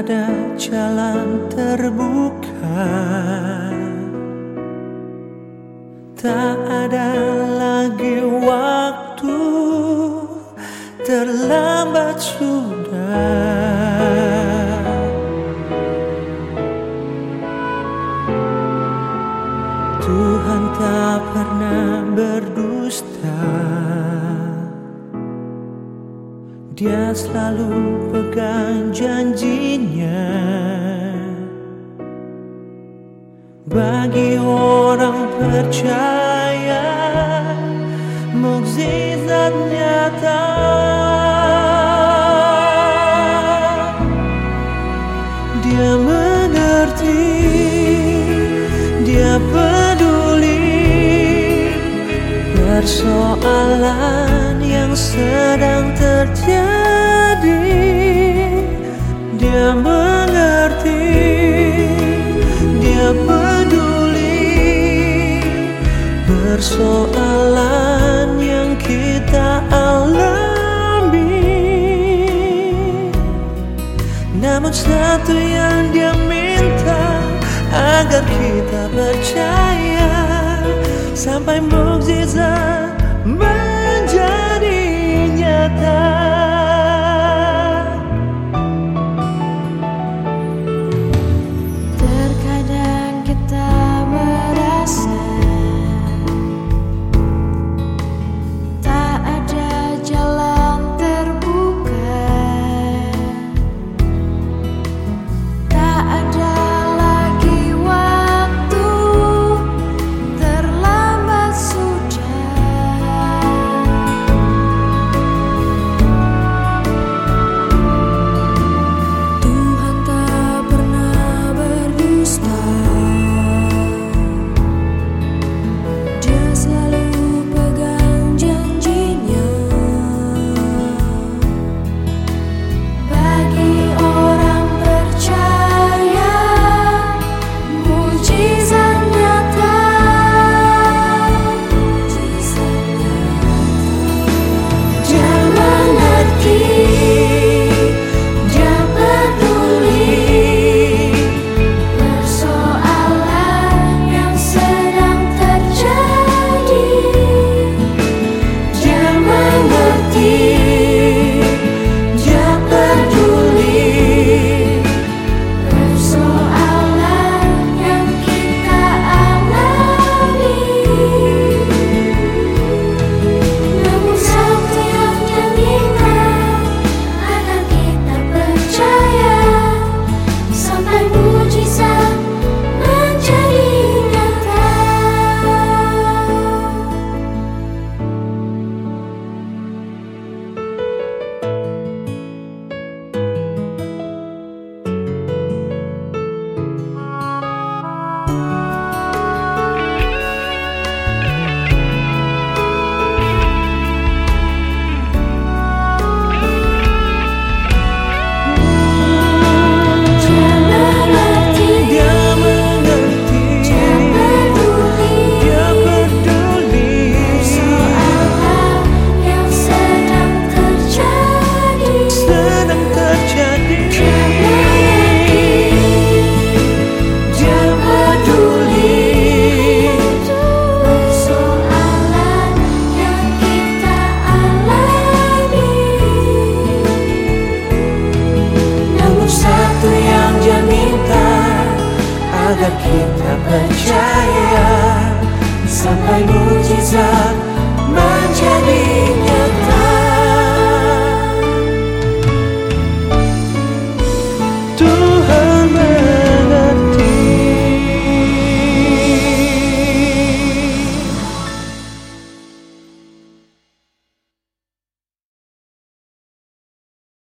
ada jalan terbuka. Tak ada lagi waktu Terlambat sudah Dia selalu pegang janjinya. Bagi orang percaya Mukjizat nyata. Dia mengerti Dia peduli Persoalan yang sedang terjadi. Dia mengerti Dia peduli. Persoalan yang kita alami. Namun satu yang dia minta Agar kita percaya. Sampai Agar kita percaya Sampai mujizat menjadi